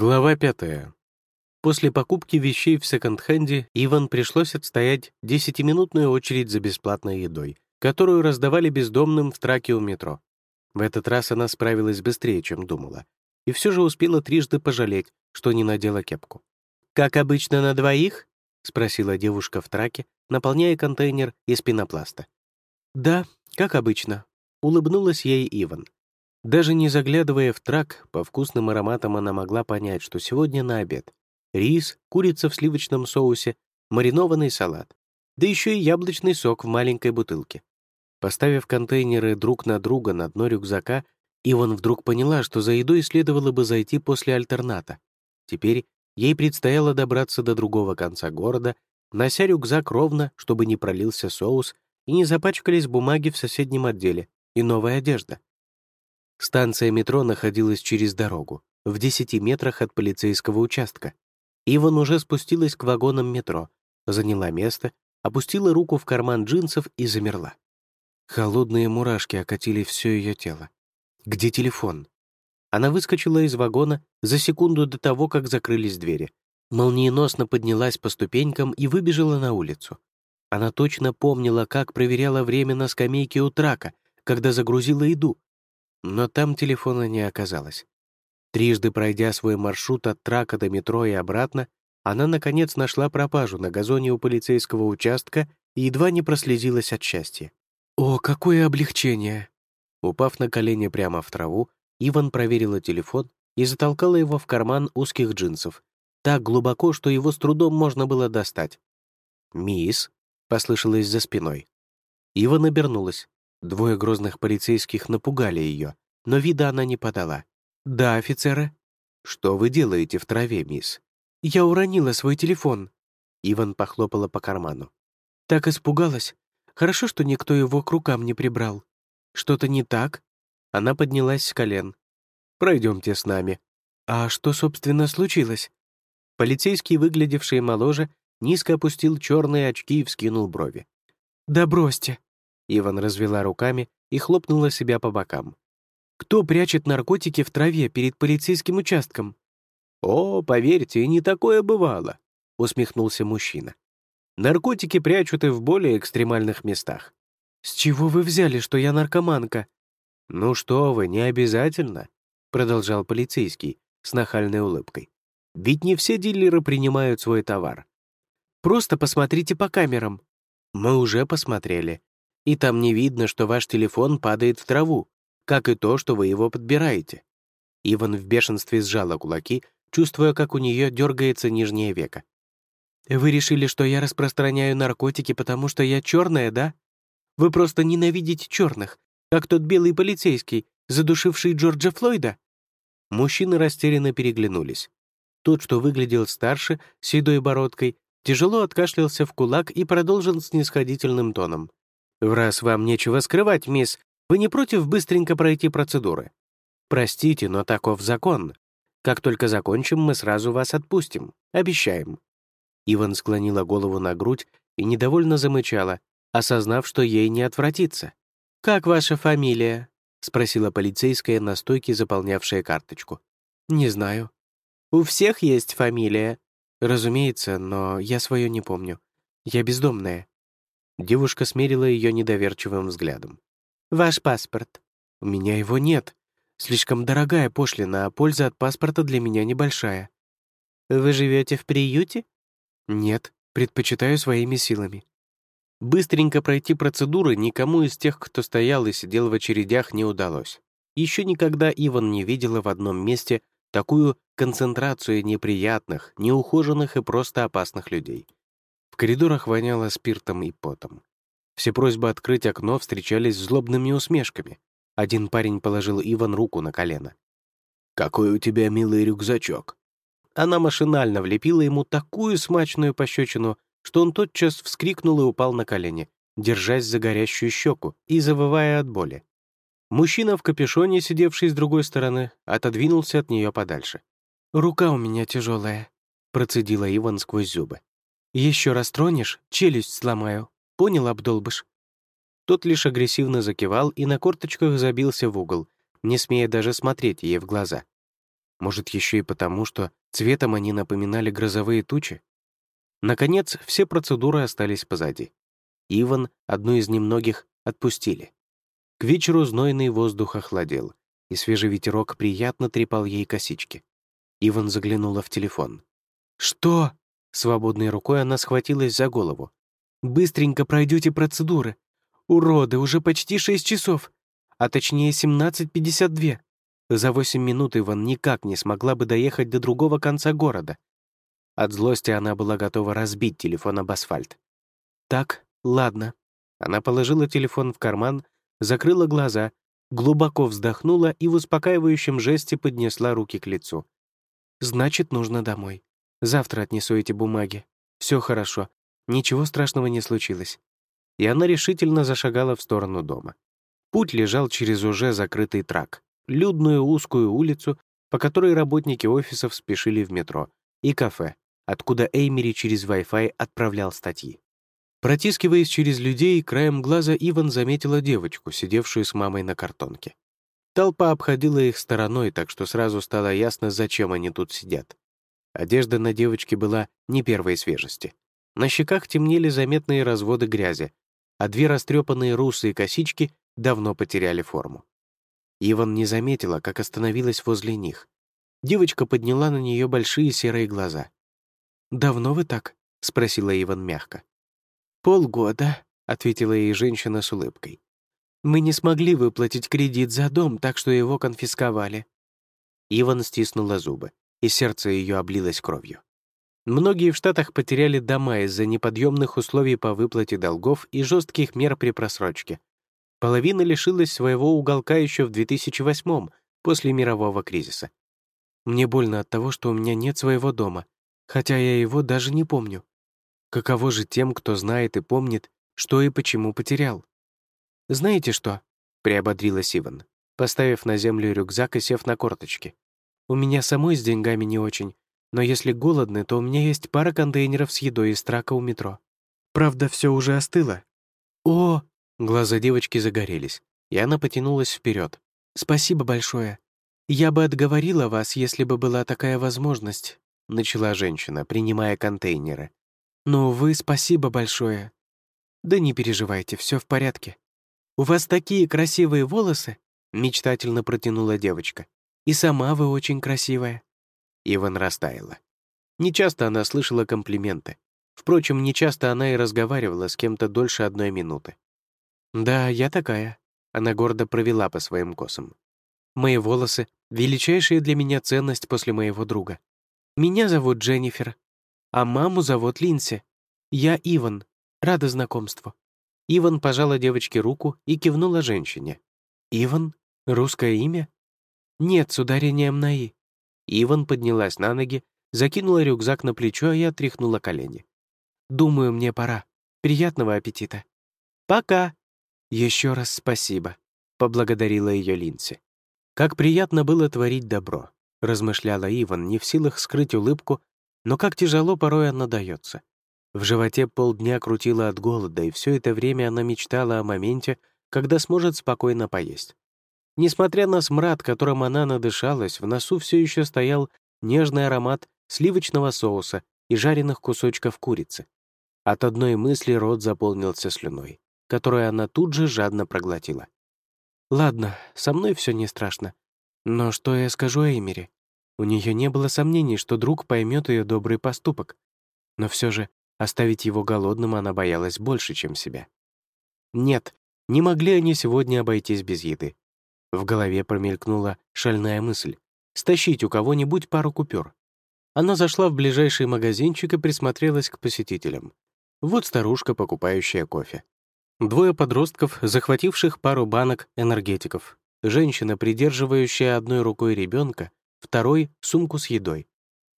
Глава пятая. После покупки вещей в секонд-хенде Иван пришлось отстоять десятиминутную очередь за бесплатной едой, которую раздавали бездомным в траке у метро. В этот раз она справилась быстрее, чем думала, и все же успела трижды пожалеть, что не надела кепку. «Как обычно на двоих?» — спросила девушка в траке, наполняя контейнер из пенопласта. «Да, как обычно», — улыбнулась ей Иван. Даже не заглядывая в трак, по вкусным ароматам она могла понять, что сегодня на обед. Рис, курица в сливочном соусе, маринованный салат, да еще и яблочный сок в маленькой бутылке. Поставив контейнеры друг на друга на дно рюкзака, Иван вдруг поняла, что за едой следовало бы зайти после альтерната. Теперь ей предстояло добраться до другого конца города, нося рюкзак ровно, чтобы не пролился соус и не запачкались бумаги в соседнем отделе и новая одежда. Станция метро находилась через дорогу, в 10 метрах от полицейского участка. Иван уже спустилась к вагонам метро, заняла место, опустила руку в карман джинсов и замерла. Холодные мурашки окатили все ее тело. «Где телефон?» Она выскочила из вагона за секунду до того, как закрылись двери. Молниеносно поднялась по ступенькам и выбежала на улицу. Она точно помнила, как проверяла время на скамейке у трака, когда загрузила еду, но там телефона не оказалось. Трижды пройдя свой маршрут от трака до метро и обратно, она, наконец, нашла пропажу на газоне у полицейского участка и едва не прослезилась от счастья. «О, какое облегчение!» Упав на колени прямо в траву, Иван проверила телефон и затолкала его в карман узких джинсов, так глубоко, что его с трудом можно было достать. «Мисс», — послышалось за спиной. Иван обернулась. Двое грозных полицейских напугали ее, но вида она не подала. «Да, офицеры». «Что вы делаете в траве, мисс?» «Я уронила свой телефон». Иван похлопала по карману. «Так испугалась. Хорошо, что никто его к рукам не прибрал. Что-то не так?» Она поднялась с колен. «Пройдемте с нами». «А что, собственно, случилось?» Полицейский, выглядевший моложе, низко опустил черные очки и вскинул брови. «Да бросьте!» Иван развела руками и хлопнула себя по бокам. «Кто прячет наркотики в траве перед полицейским участком?» «О, поверьте, не такое бывало», — усмехнулся мужчина. «Наркотики прячут и в более экстремальных местах». «С чего вы взяли, что я наркоманка?» «Ну что вы, не обязательно», — продолжал полицейский с нахальной улыбкой. «Ведь не все дилеры принимают свой товар. Просто посмотрите по камерам». «Мы уже посмотрели и там не видно, что ваш телефон падает в траву, как и то, что вы его подбираете». Иван в бешенстве сжала кулаки, чувствуя, как у нее дергается нижнее веко. «Вы решили, что я распространяю наркотики, потому что я черная, да? Вы просто ненавидите черных, как тот белый полицейский, задушивший Джорджа Флойда?» Мужчины растерянно переглянулись. Тот, что выглядел старше, с седой бородкой, тяжело откашлялся в кулак и продолжил снисходительным тоном. «Раз вам нечего скрывать, мисс, вы не против быстренько пройти процедуры? Простите, но таков закон. Как только закончим, мы сразу вас отпустим. Обещаем». Иван склонила голову на грудь и недовольно замычала, осознав, что ей не отвратится. «Как ваша фамилия?» — спросила полицейская на стойке, заполнявшая карточку. «Не знаю». «У всех есть фамилия?» «Разумеется, но я свое не помню. Я бездомная». Девушка смерила ее недоверчивым взглядом. «Ваш паспорт». «У меня его нет. Слишком дорогая пошлина, а польза от паспорта для меня небольшая». «Вы живете в приюте?» «Нет, предпочитаю своими силами». Быстренько пройти процедуры никому из тех, кто стоял и сидел в очередях, не удалось. Еще никогда Иван не видела в одном месте такую концентрацию неприятных, неухоженных и просто опасных людей — коридорах воняло спиртом и потом. Все просьбы открыть окно встречались злобными усмешками. Один парень положил Иван руку на колено. «Какой у тебя милый рюкзачок!» Она машинально влепила ему такую смачную пощечину, что он тотчас вскрикнул и упал на колени, держась за горящую щеку и завывая от боли. Мужчина в капюшоне, сидевший с другой стороны, отодвинулся от нее подальше. «Рука у меня тяжелая», — процедила Иван сквозь зубы. Еще раз тронешь, челюсть сломаю. Понял, обдолбыш?» Тот лишь агрессивно закивал и на корточках забился в угол, не смея даже смотреть ей в глаза. Может, еще и потому, что цветом они напоминали грозовые тучи? Наконец, все процедуры остались позади. Иван, одну из немногих, отпустили. К вечеру знойный воздух охладел, и свежий ветерок приятно трепал ей косички. Иван заглянула в телефон. «Что?» Свободной рукой она схватилась за голову. «Быстренько пройдете процедуры. Уроды, уже почти шесть часов, а точнее 17.52. За восемь минут Иван никак не смогла бы доехать до другого конца города. От злости она была готова разбить телефон об асфальт. «Так, ладно». Она положила телефон в карман, закрыла глаза, глубоко вздохнула и в успокаивающем жесте поднесла руки к лицу. «Значит, нужно домой. Завтра отнесу эти бумаги. Все хорошо. Ничего страшного не случилось». И она решительно зашагала в сторону дома. Путь лежал через уже закрытый трак, людную узкую улицу, по которой работники офисов спешили в метро, и кафе, откуда Эймери через Wi-Fi отправлял статьи. Протискиваясь через людей, краем глаза Иван заметила девочку, сидевшую с мамой на картонке. Толпа обходила их стороной, так что сразу стало ясно, зачем они тут сидят. Одежда на девочке была не первой свежести. На щеках темнели заметные разводы грязи, а две растрепанные русые косички давно потеряли форму. Иван не заметила, как остановилась возле них. Девочка подняла на нее большие серые глаза. «Давно вы так?» — спросила Иван мягко. «Полгода», — ответила ей женщина с улыбкой. «Мы не смогли выплатить кредит за дом, так что его конфисковали». Иван стиснула зубы, и сердце ее облилось кровью. Многие в Штатах потеряли дома из-за неподъемных условий по выплате долгов и жестких мер при просрочке. Половина лишилась своего уголка еще в 2008 после мирового кризиса. Мне больно от того, что у меня нет своего дома, хотя я его даже не помню. Каково же тем, кто знает и помнит, что и почему потерял? «Знаете что?» — приободрилась Иван, поставив на землю рюкзак и сев на корточки. «У меня самой с деньгами не очень, но если голодны, то у меня есть пара контейнеров с едой из трака у метро. Правда, все уже остыло». «О!» Глаза девочки загорелись, и она потянулась вперед. «Спасибо большое. Я бы отговорила вас, если бы была такая возможность», начала женщина, принимая контейнеры. «Но, вы спасибо большое». «Да не переживайте, все в порядке. У вас такие красивые волосы», мечтательно протянула девочка. «И сама вы очень красивая». Иван растаяла. Нечасто она слышала комплименты. Впрочем, нечасто она и разговаривала с кем-то дольше одной минуты. «Да, я такая», — она гордо провела по своим косам. «Мои волосы — величайшая для меня ценность после моего друга. Меня зовут Дженнифер, а маму зовут Линси. Я Иван. Рада знакомству». Иван пожала девочке руку и кивнула женщине. «Иван? Русское имя?» «Нет, с ударением на «и». Иван поднялась на ноги, закинула рюкзак на плечо и отряхнула колени. «Думаю, мне пора. Приятного аппетита». «Пока!» «Еще раз спасибо», — поблагодарила ее Линси. «Как приятно было творить добро», — размышляла Иван, не в силах скрыть улыбку, но как тяжело порой она дается. В животе полдня крутила от голода, и все это время она мечтала о моменте, когда сможет спокойно поесть. Несмотря на смрад, которым она надышалась, в носу все еще стоял нежный аромат сливочного соуса и жареных кусочков курицы. От одной мысли рот заполнился слюной которую она тут же жадно проглотила. «Ладно, со мной все не страшно. Но что я скажу Эймери? У нее не было сомнений, что друг поймет ее добрый поступок. Но все же оставить его голодным она боялась больше, чем себя. Нет, не могли они сегодня обойтись без еды. В голове промелькнула шальная мысль — стащить у кого-нибудь пару купюр. Она зашла в ближайший магазинчик и присмотрелась к посетителям. Вот старушка, покупающая кофе. Двое подростков, захвативших пару банок энергетиков. Женщина, придерживающая одной рукой ребенка, второй — сумку с едой.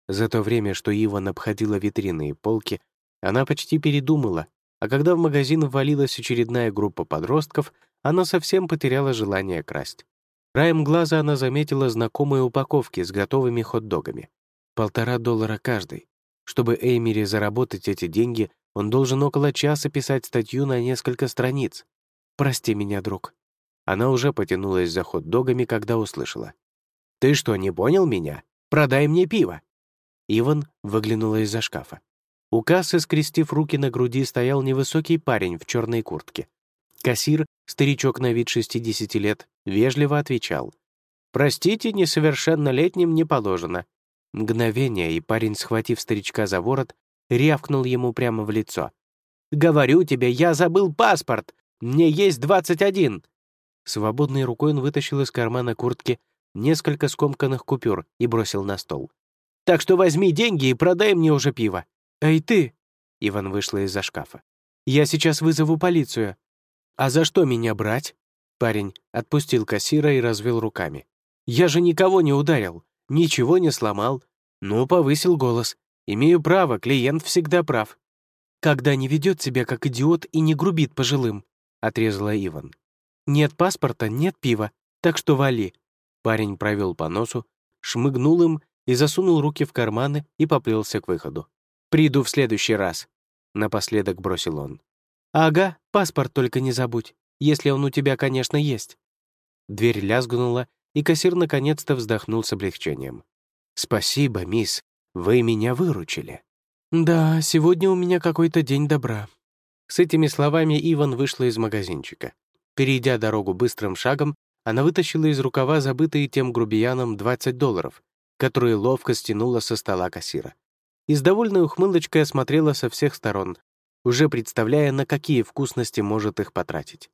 За то время, что Иван обходила витрины и полки, она почти передумала, а когда в магазин ввалилась очередная группа подростков, она совсем потеряла желание красть. Краем глаза она заметила знакомые упаковки с готовыми хот-догами. Полтора доллара каждый. Чтобы Эймери заработать эти деньги, он должен около часа писать статью на несколько страниц. «Прости меня, друг». Она уже потянулась за хот-догами, когда услышала. «Ты что, не понял меня? Продай мне пиво!» Иван выглянула из-за шкафа. У кассы, скрестив руки на груди, стоял невысокий парень в черной куртке. Кассир, старичок на вид 60 лет, вежливо отвечал. «Простите, несовершеннолетним не положено». Мгновение, и парень, схватив старичка за ворот, рявкнул ему прямо в лицо. «Говорю тебе, я забыл паспорт! Мне есть двадцать один!» Свободной рукой он вытащил из кармана куртки несколько скомканных купюр и бросил на стол. «Так что возьми деньги и продай мне уже пиво». «Эй, ты!» Иван вышла из-за шкафа. «Я сейчас вызову полицию». «А за что меня брать?» Парень отпустил кассира и развел руками. «Я же никого не ударил, ничего не сломал. Ну, повысил голос. Имею право, клиент всегда прав». «Когда не ведет себя как идиот и не грубит пожилым», — отрезала Иван. «Нет паспорта, нет пива, так что вали». Парень провел по носу, шмыгнул им и засунул руки в карманы и поплелся к выходу. «Приду в следующий раз», — напоследок бросил он. «Ага, паспорт только не забудь, если он у тебя, конечно, есть». Дверь лязгнула, и кассир наконец-то вздохнул с облегчением. «Спасибо, мисс, вы меня выручили». «Да, сегодня у меня какой-то день добра». С этими словами Иван вышла из магазинчика. Перейдя дорогу быстрым шагом, она вытащила из рукава забытые тем грубияном 20 долларов, которые ловко стянула со стола кассира. И с довольной ухмылочкой осмотрела со всех сторон, уже представляя, на какие вкусности может их потратить.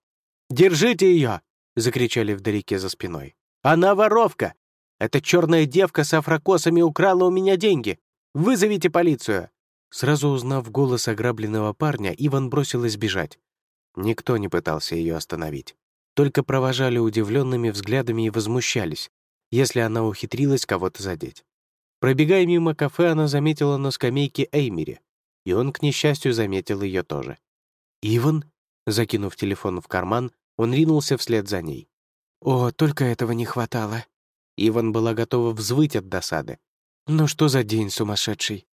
«Держите ее!» — закричали вдалеке за спиной. «Она воровка! Эта черная девка с афрокосами украла у меня деньги! Вызовите полицию!» Сразу узнав голос ограбленного парня, Иван бросилась бежать. Никто не пытался ее остановить только провожали удивленными взглядами и возмущались, если она ухитрилась кого-то задеть. Пробегая мимо кафе, она заметила на скамейке Эймери, и он, к несчастью, заметил ее тоже. «Иван?» Закинув телефон в карман, он ринулся вслед за ней. «О, только этого не хватало!» Иван была готова взвыть от досады. «Ну что за день сумасшедший?»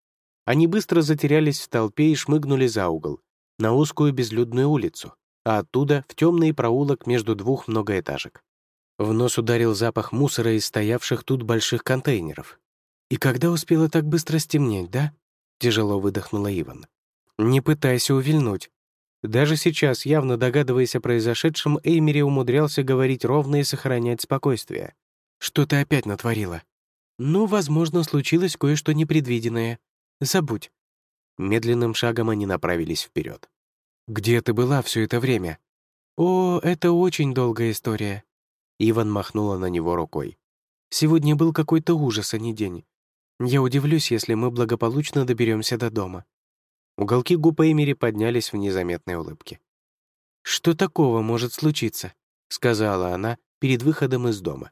Они быстро затерялись в толпе и шмыгнули за угол, на узкую безлюдную улицу а оттуда в темный проулок между двух многоэтажек. В нос ударил запах мусора из стоявших тут больших контейнеров. «И когда успела так быстро стемнеть, да?» — тяжело выдохнула Иван. «Не пытайся увильнуть». Даже сейчас, явно догадываясь о произошедшем, Эймери умудрялся говорить ровно и сохранять спокойствие. «Что ты опять натворила?» «Ну, возможно, случилось кое-что непредвиденное. Забудь». Медленным шагом они направились вперед. «Где ты была все это время?» «О, это очень долгая история». Иван махнула на него рукой. «Сегодня был какой-то ужас, а не день. Я удивлюсь, если мы благополучно доберемся до дома». Уголки губ Эймери поднялись в незаметной улыбке. «Что такого может случиться?» — сказала она перед выходом из дома.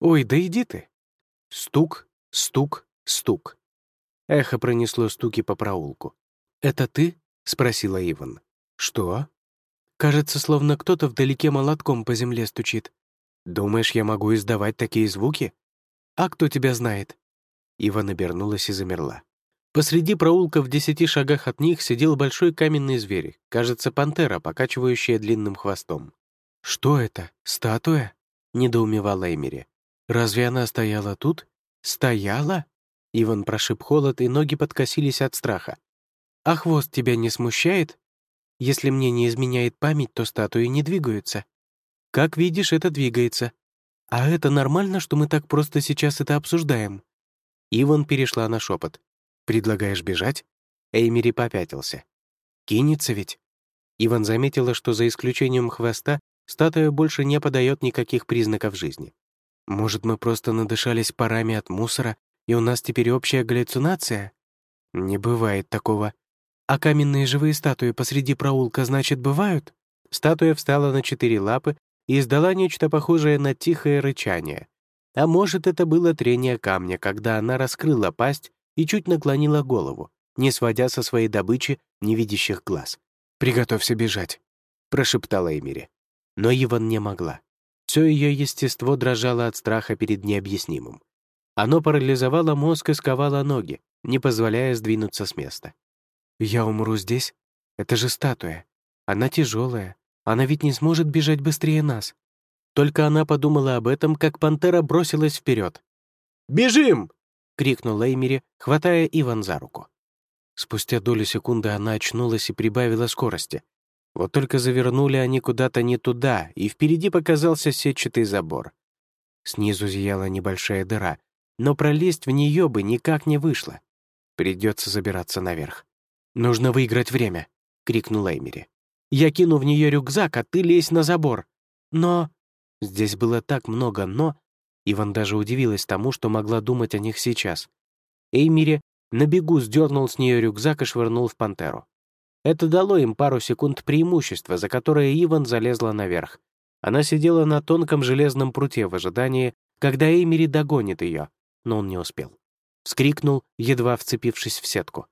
«Ой, да иди ты!» Стук, стук, стук. Эхо пронесло стуки по проулку. «Это ты?» — спросила Иван. «Что?» «Кажется, словно кто-то вдалеке молотком по земле стучит. Думаешь, я могу издавать такие звуки? А кто тебя знает?» Ива обернулась и замерла. Посреди проулка в десяти шагах от них сидел большой каменный зверь, кажется, пантера, покачивающая длинным хвостом. «Что это? Статуя?» — недоумевала Эмери. «Разве она стояла тут? Стояла?» Иван прошиб холод, и ноги подкосились от страха. «А хвост тебя не смущает?» Если мне не изменяет память, то статуи не двигаются. Как видишь, это двигается. А это нормально, что мы так просто сейчас это обсуждаем?» Иван перешла на шепот. «Предлагаешь бежать?» Эймери попятился. «Кинется ведь?» Иван заметила, что за исключением хвоста статуя больше не подает никаких признаков жизни. «Может, мы просто надышались парами от мусора, и у нас теперь общая галлюцинация?» «Не бывает такого», а каменные живые статуи посреди проулка, значит, бывают? Статуя встала на четыре лапы и издала нечто похожее на тихое рычание. А может, это было трение камня, когда она раскрыла пасть и чуть наклонила голову, не сводя со своей добычи невидящих глаз. «Приготовься бежать», — прошептала Эмири. Но Иван не могла. Все ее естество дрожало от страха перед необъяснимым. Оно парализовало мозг и сковало ноги, не позволяя сдвинуться с места. «Я умру здесь? Это же статуя. Она тяжелая. Она ведь не сможет бежать быстрее нас». Только она подумала об этом, как пантера бросилась вперед. «Бежим!» крикнул Эймери, хватая Иван за руку. Спустя долю секунды она очнулась и прибавила скорости. Вот только завернули они куда-то не туда, и впереди показался сетчатый забор. Снизу зияла небольшая дыра, но пролезть в нее бы никак не вышло. Придется забираться наверх. «Нужно выиграть время», — крикнул Эймери. «Я кину в нее рюкзак, а ты лезь на забор». «Но...» Здесь было так много «но», Иван даже удивилась тому, что могла думать о них сейчас. Эймери на бегу сдернул с нее рюкзак и швырнул в пантеру. Это дало им пару секунд преимущества, за которое Иван залезла наверх. Она сидела на тонком железном пруте в ожидании, когда Эймери догонит ее, но он не успел. Вскрикнул, едва вцепившись в сетку.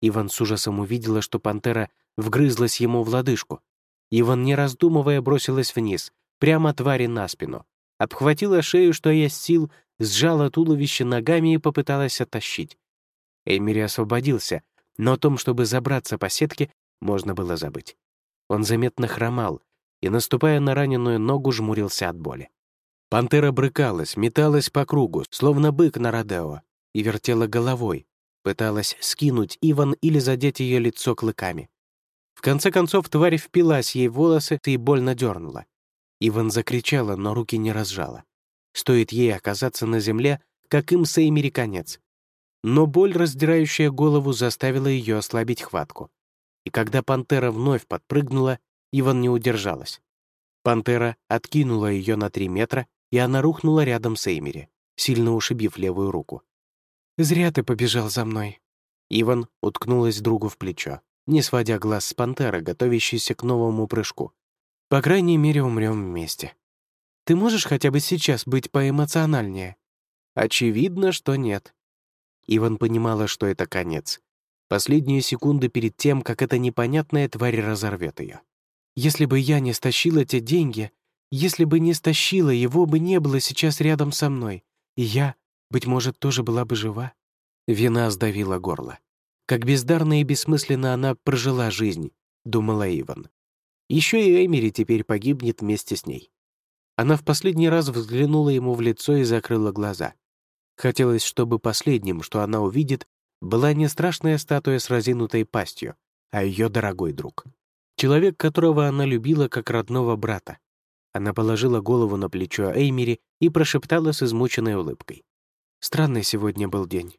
Иван с ужасом увидела, что пантера вгрызлась ему в лодыжку. Иван, не раздумывая, бросилась вниз, прямо твари на спину. Обхватила шею, что есть сил, сжала туловище ногами и попыталась оттащить. Эмири освободился, но о том, чтобы забраться по сетке, можно было забыть. Он заметно хромал и, наступая на раненую ногу, жмурился от боли. Пантера брыкалась, металась по кругу, словно бык на Родео, и вертела головой, пыталась скинуть Иван или задеть ее лицо клыками. В конце концов, тварь впилась ей в волосы и больно дернула. Иван закричала, но руки не разжала. Стоит ей оказаться на земле, как им с Эймери конец но боль, раздирающая голову, заставила ее ослабить хватку. И когда пантера вновь подпрыгнула, Иван не удержалась. Пантера откинула ее на три метра, и она рухнула рядом с Эймери, сильно ушибив левую руку. «Зря ты побежал за мной». Иван уткнулась другу в плечо, не сводя глаз с пантеры, готовящейся к новому прыжку. «По крайней мере, умрем вместе. Ты можешь хотя бы сейчас быть поэмоциональнее?» «Очевидно, что нет», Иван понимала, что это конец. Последние секунды перед тем, как эта непонятная тварь разорвет ее. «Если бы я не стащила те деньги, если бы не стащила, его бы не было сейчас рядом со мной, и я, быть может, тоже была бы жива». Вина сдавила горло. Как бездарно и бессмысленно она прожила жизнь, думала Иван. Еще и Эмери теперь погибнет вместе с ней. Она в последний раз взглянула ему в лицо и закрыла глаза. Хотелось, чтобы последним, что она увидит, была не страшная статуя с разинутой пастью, а ее дорогой друг. Человек, которого она любила как родного брата. Она положила голову на плечо Эймери и прошептала с измученной улыбкой. «Странный сегодня был день.